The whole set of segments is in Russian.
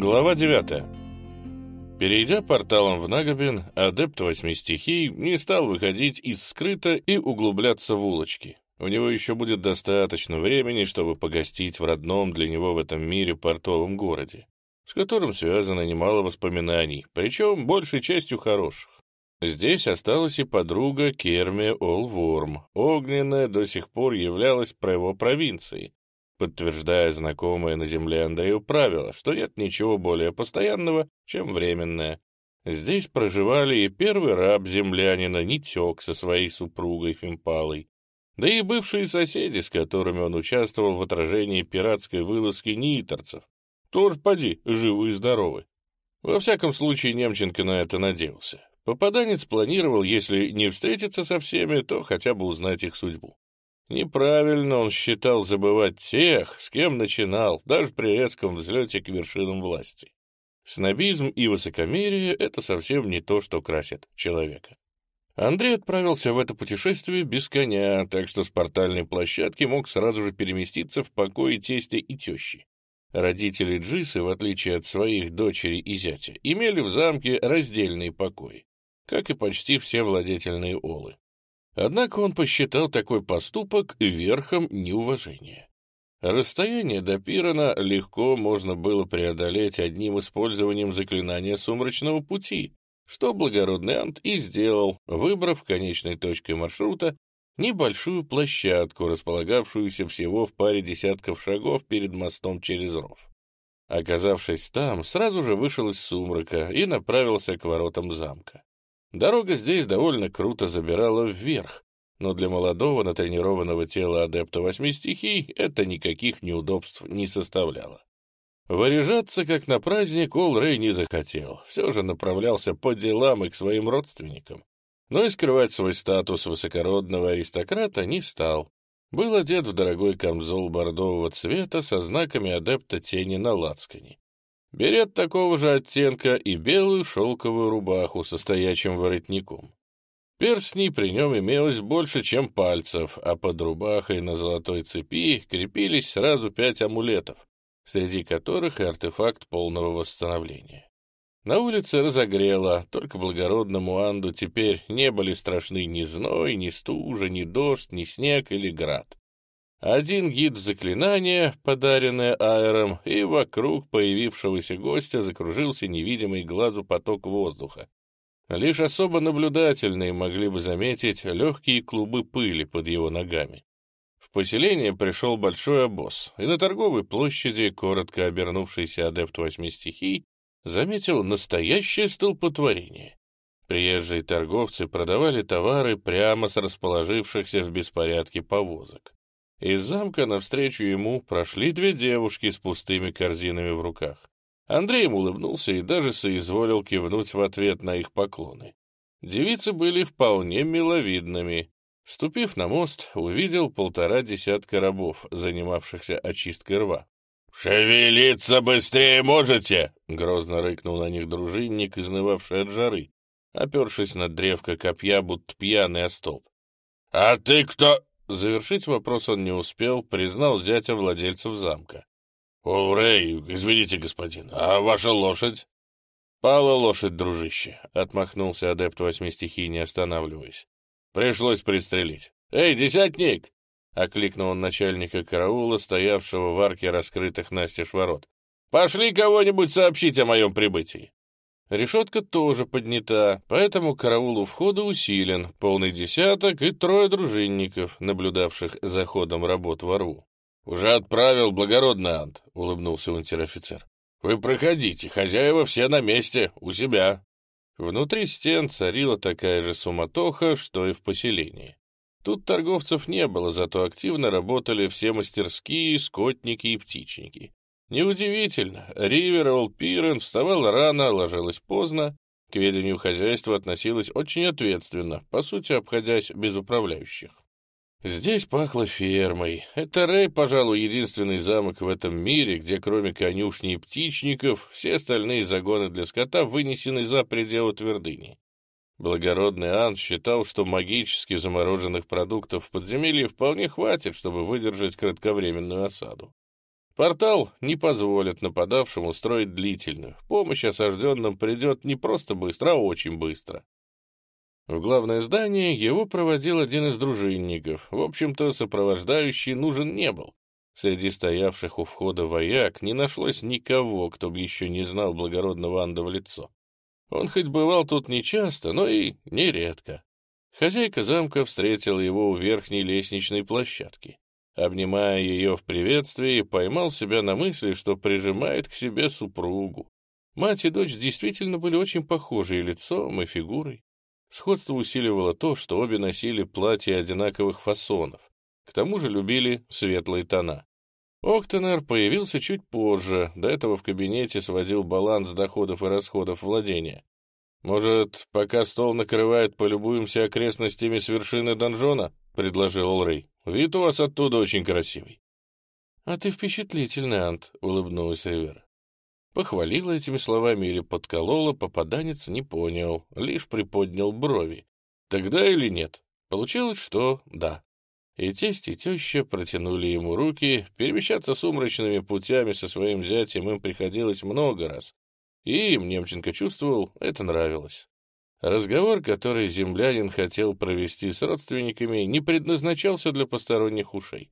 Глава 9. Перейдя порталом в Нагобин, адепт восьми стихий не стал выходить из скрыта и углубляться в улочки. У него еще будет достаточно времени, чтобы погостить в родном для него в этом мире портовом городе, с которым связано немало воспоминаний, причем большей частью хороших. Здесь осталась и подруга Керми Олворм. Огненная до сих пор являлась его провинцией, подтверждая знакомое на земле Андрею правило, что нет ничего более постоянного, чем временное. Здесь проживали и первый раб землянина Нитек со своей супругой Фимпалой, да и бывшие соседи, с которыми он участвовал в отражении пиратской вылазки нииторцев. Тоже поди, живы и здоровы. Во всяком случае, Немченко на это надеялся. Попаданец планировал, если не встретиться со всеми, то хотя бы узнать их судьбу. Неправильно он считал забывать тех, с кем начинал, даже при резком взлете к вершинам власти. Снобизм и высокомерие — это совсем не то, что красит человека. Андрей отправился в это путешествие без коня, так что с портальной площадки мог сразу же переместиться в покои тестя и тещи. Родители Джисы, в отличие от своих дочери и зятя, имели в замке раздельные покои, как и почти все владетельные олы. Однако он посчитал такой поступок верхом неуважения. Расстояние до Пирона легко можно было преодолеть одним использованием заклинания сумрачного пути, что благородный Ант и сделал, выбрав конечной точкой маршрута небольшую площадку, располагавшуюся всего в паре десятков шагов перед мостом через ров. Оказавшись там, сразу же вышел из сумрака и направился к воротам замка. Дорога здесь довольно круто забирала вверх, но для молодого натренированного тела адепта восьми стихий это никаких неудобств не составляло. Выряжаться, как на праздник, Ол не захотел, все же направлялся по делам и к своим родственникам. Но и скрывать свой статус высокородного аристократа не стал. Был одет в дорогой камзол бордового цвета со знаками адепта тени на лацкане берет такого же оттенка и белую шелковую рубаху со стоячим воротником. Перстней при нем имелось больше, чем пальцев, а под рубахой на золотой цепи крепились сразу пять амулетов, среди которых и артефакт полного восстановления. На улице разогрело, только благородному Анду теперь не были страшны ни зной, ни стужа, ни дождь, ни снег или град. Один гид заклинания, подаренное аэром, и вокруг появившегося гостя закружился невидимый глазу поток воздуха. Лишь особо наблюдательные могли бы заметить легкие клубы пыли под его ногами. В поселение пришел большой обоз, и на торговой площади, коротко обернувшийся адепт восьми стихий, заметил настоящее столпотворение. Приезжие торговцы продавали товары прямо с расположившихся в беспорядке повозок. Из замка навстречу ему прошли две девушки с пустыми корзинами в руках. Андрей улыбнулся и даже соизволил кивнуть в ответ на их поклоны. Девицы были вполне миловидными. Ступив на мост, увидел полтора десятка рабов, занимавшихся очисткой рва. «Шевелиться быстрее можете!» — грозно рыкнул на них дружинник, изнывавший от жары, опершись на древко копья, будто пьяный о столб. «А ты кто?» Завершить вопрос он не успел, признал зятя владельцев замка. — О, извините, господин, а ваша лошадь? — Пала лошадь, дружище, — отмахнулся адепт восьми стихий, не останавливаясь. — Пришлось пристрелить. — Эй, десятник! — окликнул он начальника караула, стоявшего в арке раскрытых настежь ворот. — Пошли кого-нибудь сообщить о моем прибытии. Решетка тоже поднята, поэтому караул у входа усилен, полный десяток и трое дружинников, наблюдавших за ходом работ во рву. — Уже отправил благородный Ант, — улыбнулся унтер-офицер. — Вы проходите, хозяева все на месте, у себя. Внутри стен царила такая же суматоха, что и в поселении. Тут торговцев не было, зато активно работали все мастерские, скотники и птичники. Неудивительно, Ривер Олпирен вставала рано, ложилась поздно, к ведению хозяйства относилась очень ответственно, по сути, обходясь без управляющих. Здесь пахло фермой. Это Рэй, пожалуй, единственный замок в этом мире, где кроме конюшни и птичников все остальные загоны для скота вынесены за пределы твердыни. Благородный Ан считал, что магически замороженных продуктов в подземелье вполне хватит, чтобы выдержать кратковременную осаду. Портал не позволит нападавшему строить длительную. Помощь осажденным придет не просто быстро, а очень быстро. В главное здание его проводил один из дружинников. В общем-то, сопровождающий нужен не был. Среди стоявших у входа вояк не нашлось никого, кто бы еще не знал благородного Анда в лицо. Он хоть бывал тут нечасто, но и нередко. Хозяйка замка встретила его у верхней лестничной площадки. Обнимая ее в приветствии, поймал себя на мысли, что прижимает к себе супругу. Мать и дочь действительно были очень похожи и лицом, и фигурой. Сходство усиливало то, что обе носили платья одинаковых фасонов. К тому же любили светлые тона. Октонер появился чуть позже, до этого в кабинете сводил баланс доходов и расходов владения. «Может, пока стол накрывает, полюбуемся окрестностями с вершины донжона?» — предложил Олрей. «Вид у вас оттуда очень красивый». «А ты впечатлительный, Ант», — улыбнулась Ривера. Похвалила этими словами или подколола, попаданец не понял, лишь приподнял брови. Тогда или нет? Получилось, что да. И тесть, и теща протянули ему руки, перемещаться сумрачными путями со своим зятем им приходилось много раз. И им, Немченко чувствовал, это нравилось. Разговор, который землянин хотел провести с родственниками, не предназначался для посторонних ушей.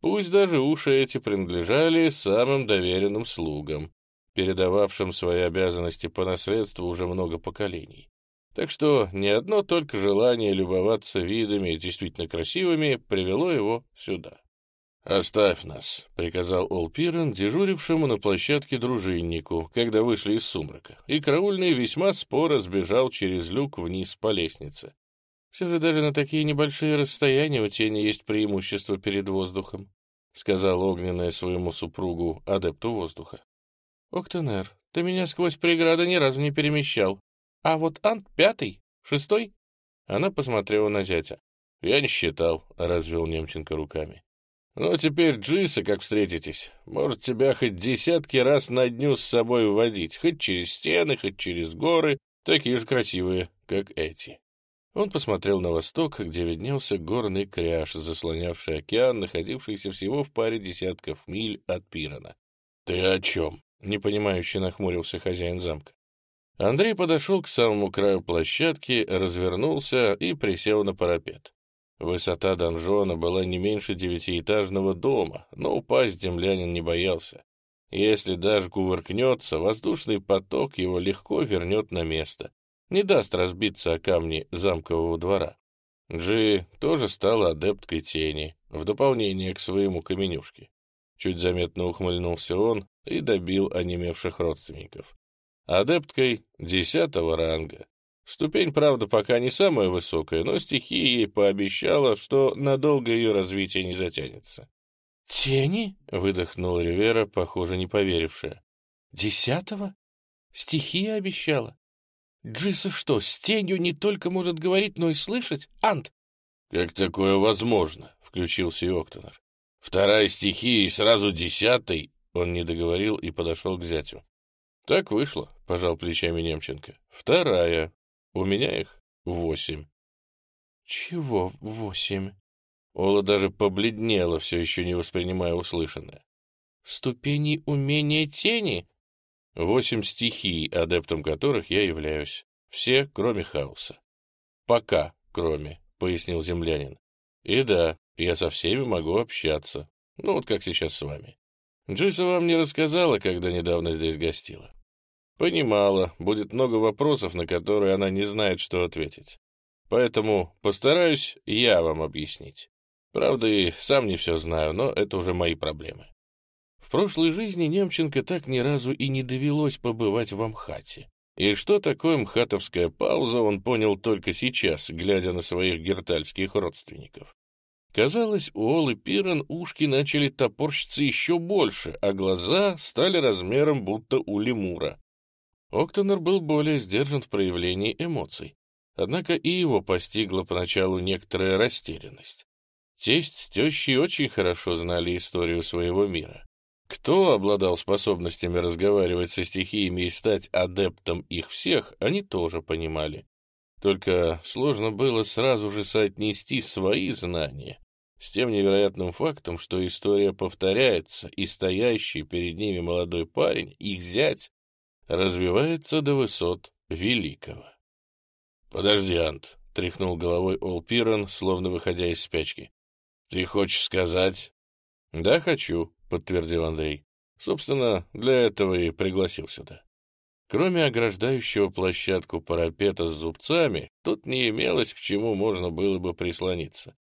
Пусть даже уши эти принадлежали самым доверенным слугам, передававшим свои обязанности по наследству уже много поколений. Так что ни одно только желание любоваться видами действительно красивыми привело его сюда. «Оставь нас», — приказал Олпирен, дежурившему на площадке дружиннику, когда вышли из сумрака, и караульный весьма споро сбежал через люк вниз по лестнице. «Все же даже на такие небольшие расстояния у тени есть преимущество перед воздухом», — сказал огненная своему супругу, адепту воздуха. «Октонер, ты меня сквозь преграды ни разу не перемещал. А вот Ант пятый, шестой?» Она посмотрела на зятя. «Я не считал», — развел Немченко руками. «Ну, теперь Джиса, как встретитесь, может тебя хоть десятки раз на дню с собой уводить, хоть через стены, хоть через горы, такие же красивые, как эти». Он посмотрел на восток, где виднелся горный кряж, заслонявший океан, находившийся всего в паре десятков миль от Пирана. «Ты о чем?» — непонимающе нахмурился хозяин замка. Андрей подошел к самому краю площадки, развернулся и присел на парапет. Высота донжона была не меньше девятиэтажного дома, но упасть землянин не боялся. Если даже кувыркнется, воздушный поток его легко вернет на место, не даст разбиться о камни замкового двора. Джи тоже стала адепткой тени, в дополнение к своему каменюшке. Чуть заметно ухмыльнулся он и добил онемевших родственников. Адепткой десятого ранга. Ступень, правда, пока не самая высокая, но стихия ей пообещала, что надолго ее развитие не затянется. «Тени?» — выдохнула Ривера, похоже, не поверившая. «Десятого? Стихия обещала? Джиса что, с тенью не только может говорить, но и слышать? Ант!» «Как такое возможно?» — включился и Октонер. Вторая стихия и сразу десятый. Он не договорил и подошел к зятю. Так вышло, пожал плечами Немченко. Вторая. У меня их восемь. Чего восемь? Ола даже побледнела, все еще не воспринимая услышанное. Ступени умения тени? Восемь стихий, адептом которых я являюсь. Все, кроме хаоса. Пока, кроме, пояснил землянин. И да, я со всеми могу общаться. Ну, вот как сейчас с вами. Джойса вам не рассказала, когда недавно здесь гостила. Понимала, будет много вопросов, на которые она не знает, что ответить. Поэтому постараюсь я вам объяснить. Правда, и сам не все знаю, но это уже мои проблемы. В прошлой жизни Немченко так ни разу и не довелось побывать в Амхате. И что такое мхатовская пауза, он понял только сейчас, глядя на своих гертальских родственников. Казалось, у Олы Пиран ушки начали топорщиться еще больше, а глаза стали размером будто у лемура. Октонер был более сдержан в проявлении эмоций, однако и его постигла поначалу некоторая растерянность. Тесть с тещей очень хорошо знали историю своего мира. Кто обладал способностями разговаривать со стихиями и стать адептом их всех, они тоже понимали. Только сложно было сразу же соотнести свои знания с тем невероятным фактом, что история повторяется, и стоящий перед ними молодой парень, их зять, развивается до высот великого. «Подожди, Ант», — тряхнул головой Ол Пирон, словно выходя из спячки. «Ты хочешь сказать?» «Да, хочу», — подтвердил Андрей. «Собственно, для этого и пригласил сюда». Кроме ограждающего площадку парапета с зубцами, тут не имелось, к чему можно было бы прислониться.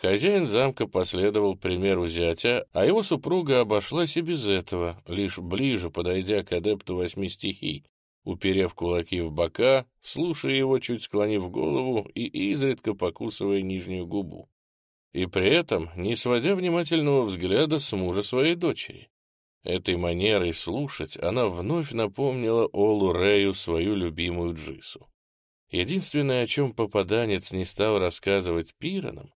Хозяин замка последовал примеру зятя, а его супруга обошлась и без этого, лишь ближе подойдя к адепту восьми стихий, уперев кулаки в бока, слушая его, чуть склонив голову и изредка покусывая нижнюю губу. И при этом не сводя внимательного взгляда с мужа своей дочери. Этой манерой слушать она вновь напомнила Олу Рэю свою любимую Джису. Единственное, о чем попаданец не стал рассказывать пиранам,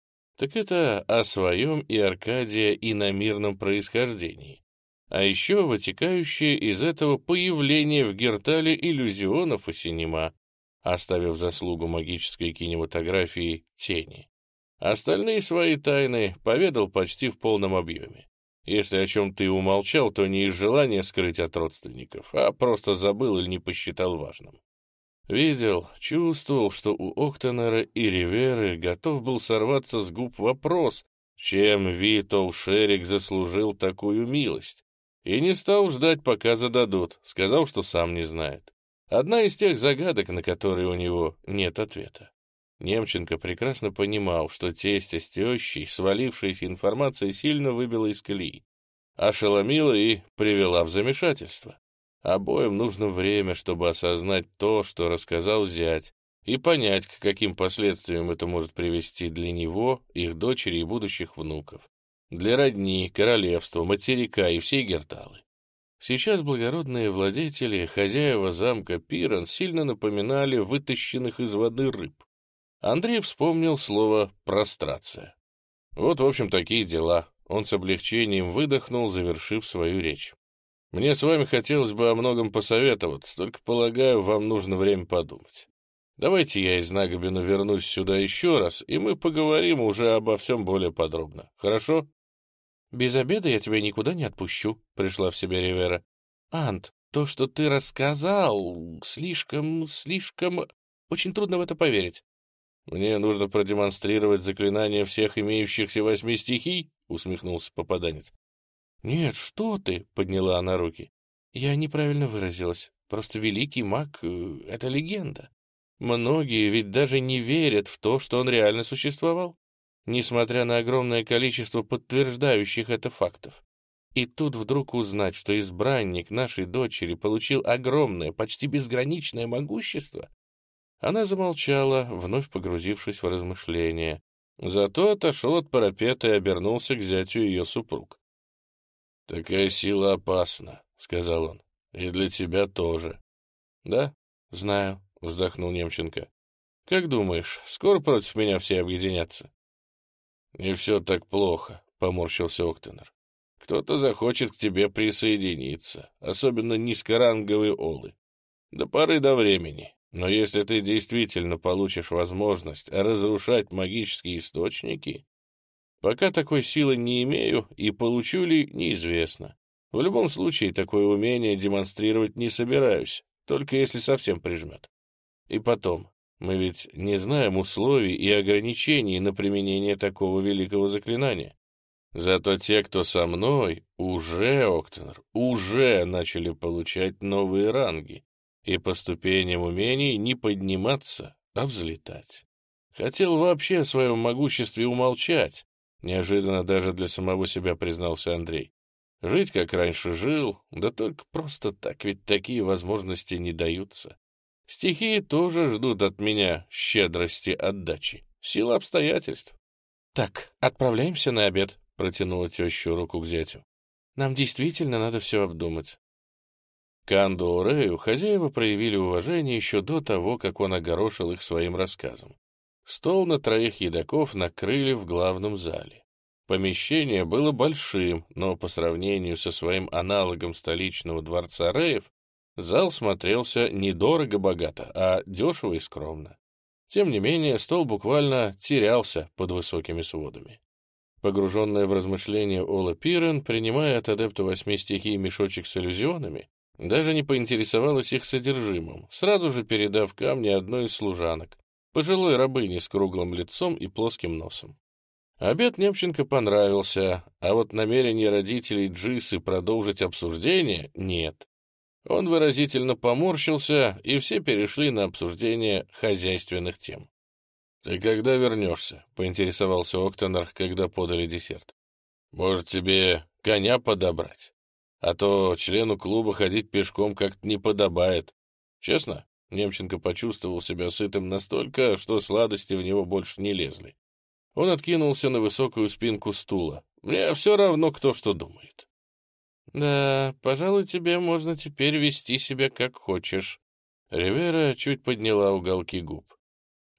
так это о своем и Аркадия иномирном происхождении, а еще вытекающее из этого появление в Гертале иллюзионов и синема, оставив заслугу магической кинематографии тени. Остальные свои тайны поведал почти в полном объеме. Если о чем ты умолчал, то не из желания скрыть от родственников, а просто забыл или не посчитал важным. Видел, чувствовал, что у Октонера и Риверы готов был сорваться с губ вопрос, чем Витол Шерик заслужил такую милость. И не стал ждать, пока зададут, сказал, что сам не знает. Одна из тех загадок, на которые у него нет ответа. Немченко прекрасно понимал, что тестя с свалившаяся информация сильно выбила из колеи, ошеломила и привела в замешательство. Обоим нужно время, чтобы осознать то, что рассказал зять, и понять, к каким последствиям это может привести для него, их дочери и будущих внуков, для родни, королевства, материка и всей Герталы. Сейчас благородные владетели, хозяева замка Пиран, сильно напоминали вытащенных из воды рыб. Андрей вспомнил слово «прострация». Вот, в общем, такие дела. Он с облегчением выдохнул, завершив свою речь. Мне с вами хотелось бы о многом посоветоваться, только, полагаю, вам нужно время подумать. Давайте я из Нагобина вернусь сюда еще раз, и мы поговорим уже обо всем более подробно. Хорошо? Без обеда я тебя никуда не отпущу, — пришла в себя Ривера. Ант, то, что ты рассказал, слишком, слишком... Очень трудно в это поверить. Мне нужно продемонстрировать заклинание всех имеющихся восьми стихий, — усмехнулся попаданец. «Нет, что ты!» — подняла она руки. «Я неправильно выразилась. Просто великий маг э, — это легенда. Многие ведь даже не верят в то, что он реально существовал, несмотря на огромное количество подтверждающих это фактов. И тут вдруг узнать, что избранник нашей дочери получил огромное, почти безграничное могущество. Она замолчала, вновь погрузившись в размышления. Зато отошел от парапета и обернулся к зятю ее супруг. «Такая сила опасна», — сказал он. «И для тебя тоже». «Да, знаю», — вздохнул Немченко. «Как думаешь, скоро против меня все объединятся?» «Не все так плохо», — поморщился Октонер. «Кто-то захочет к тебе присоединиться, особенно низкоранговые олы. До поры до времени. Но если ты действительно получишь возможность разрушать магические источники, Пока такой силы не имею и получу ли, неизвестно. В любом случае, такое умение демонстрировать не собираюсь, только если совсем прижмет. И потом, мы ведь не знаем условий и ограничений на применение такого великого заклинания. Зато те, кто со мной, уже, Октонер, уже начали получать новые ранги и по ступеням умений не подниматься, а взлетать. Хотел вообще о своем могуществе умолчать, Неожиданно даже для самого себя признался Андрей. Жить, как раньше жил, да только просто так, ведь такие возможности не даются. Стихии тоже ждут от меня щедрости отдачи. Сила обстоятельств. — Так, отправляемся на обед, — протянула тещу руку к зятю. — Нам действительно надо все обдумать. К Анду Орею хозяева проявили уважение еще до того, как он огорошил их своим рассказом. Стол на троих едоков накрыли в главном зале. Помещение было большим, но по сравнению со своим аналогом столичного дворца Реев, зал смотрелся недорого-богато, а дешево и скромно. Тем не менее, стол буквально терялся под высокими сводами. Погруженная в размышления Ола Пирен, принимая от адепта восьми стихий мешочек с иллюзионами, даже не поинтересовалась их содержимым, сразу же передав камни одной из служанок, пожилой рабыне с круглым лицом и плоским носом. Обед Немченко понравился, а вот намерение родителей Джисы продолжить обсуждение — нет. Он выразительно поморщился, и все перешли на обсуждение хозяйственных тем. «Ты когда вернешься?» — поинтересовался Октонар, когда подали десерт. «Может, тебе коня подобрать? А то члену клуба ходить пешком как-то не подобает. Честно?» Немченко почувствовал себя сытым настолько, что сладости в него больше не лезли. Он откинулся на высокую спинку стула. «Мне все равно, кто что думает». «Да, пожалуй, тебе можно теперь вести себя как хочешь». Ривера чуть подняла уголки губ.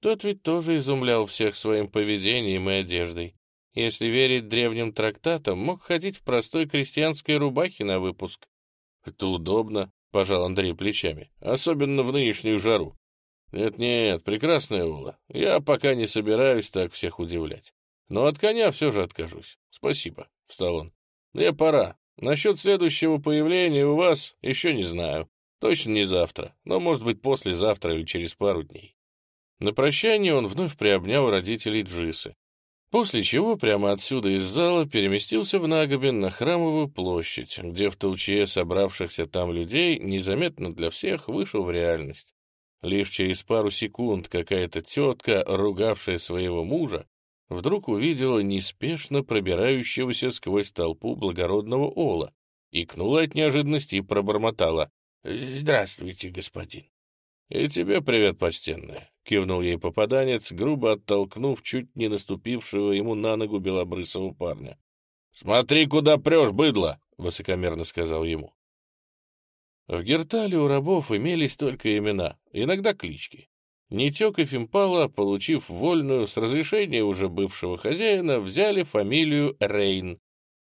Тот ведь тоже изумлял всех своим поведением и одеждой. Если верить древним трактатам, мог ходить в простой крестьянской рубахе на выпуск. «Это удобно», — пожал Андрей плечами, — «особенно в нынешнюю жару». «Нет-нет, прекрасная Ула, я пока не собираюсь так всех удивлять. Но от коня все же откажусь. Спасибо», — встал он. «Мне пора. Насчет следующего появления у вас еще не знаю. Точно не завтра, но, может быть, послезавтра или через пару дней». На прощание он вновь приобнял родителей Джисы, после чего прямо отсюда из зала переместился в Нагобин на Храмовую площадь, где в толчье собравшихся там людей незаметно для всех вышел в реальность. Лишь через пару секунд какая-то тетка, ругавшая своего мужа, вдруг увидела неспешно пробирающегося сквозь толпу благородного Ола, икнула от неожиданности и пробормотала. «Здравствуйте, господин». «И тебе привет, почтенная», — кивнул ей попаданец, грубо оттолкнув чуть не наступившего ему на ногу белобрысого парня. «Смотри, куда прешь, быдло!» — высокомерно сказал ему. В Гертале у рабов имелись только имена, иногда клички. Нитек и Фимпала, получив вольную с разрешения уже бывшего хозяина, взяли фамилию Рейн,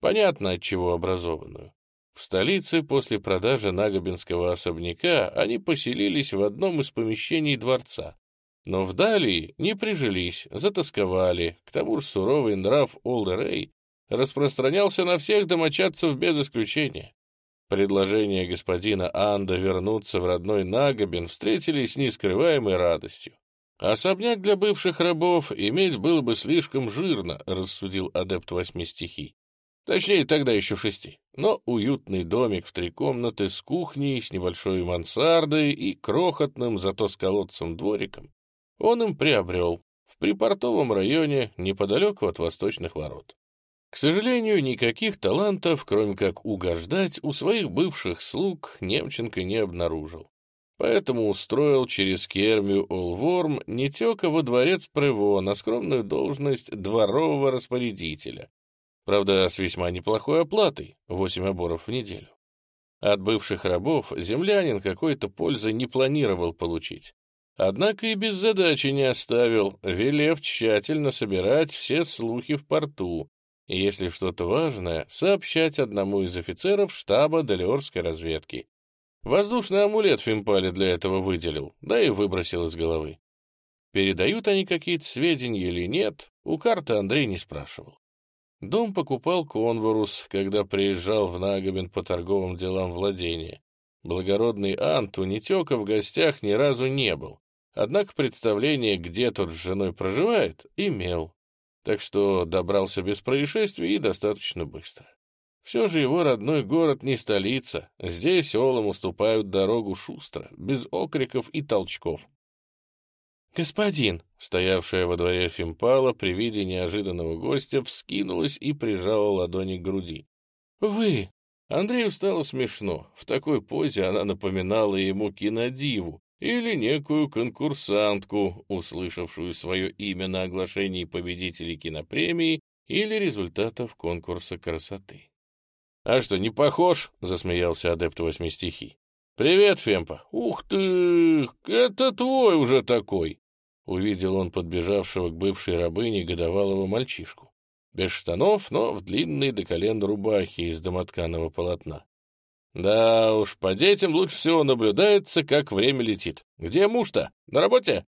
понятно от чего образованную. В столице после продажи Нагобинского особняка они поселились в одном из помещений дворца. Но в Далии не прижились, затасковали, к тому же суровый нрав Олдерей распространялся на всех домочадцев без исключения. Предложение господина Анда вернуться в родной Нагобин встретили с нескрываемой радостью. «Особняк для бывших рабов иметь было бы слишком жирно», — рассудил адепт восьми стихий. Точнее, тогда еще шести. Но уютный домик в три комнаты с кухней, с небольшой мансардой и крохотным, зато с колодцем двориком он им приобрел в припортовом районе неподалеку от восточных ворот. К сожалению, никаких талантов, кроме как угождать, у своих бывших слуг Немченко не обнаружил. Поэтому устроил через Кермию Олворм Нетека во дворец Прево на скромную должность дворового распорядителя, Правда, с весьма неплохой оплатой — восемь оборов в неделю. От бывших рабов землянин какой-то пользы не планировал получить. Однако и без задачи не оставил, велев тщательно собирать все слухи в порту, и если что-то важное, сообщать одному из офицеров штаба Делиорской разведки. Воздушный амулет Фимпали для этого выделил, да и выбросил из головы. Передают они какие-то сведения или нет, у карты Андрей не спрашивал. Дом покупал Конворус, когда приезжал в Нагобин по торговым делам владения. Благородный Ант у Нетека в гостях ни разу не был, однако представление, где тот с женой проживает, имел. Так что добрался без происшествий и достаточно быстро. Все же его родной город не столица, здесь олам уступают дорогу шустро, без окриков и толчков. «Господин!» — стоявшая во дворе Фимпала при виде неожиданного гостя вскинулась и прижала ладони к груди. «Вы!» Андрею стало смешно. В такой позе она напоминала ему кинодиву или некую конкурсантку, услышавшую свое имя на оглашении победителей кинопремии или результатов конкурса красоты. «А что, не похож?» — засмеялся адепт восьми стихий. «Привет, Фемпа!» «Ух ты! Это твой уже такой!» Увидел он подбежавшего к бывшей рабыне годовалого мальчишку. Без штанов, но в длинной до колен рубахе из домотканого полотна. Да уж, по детям лучше всего наблюдается, как время летит. Где муж-то? На работе?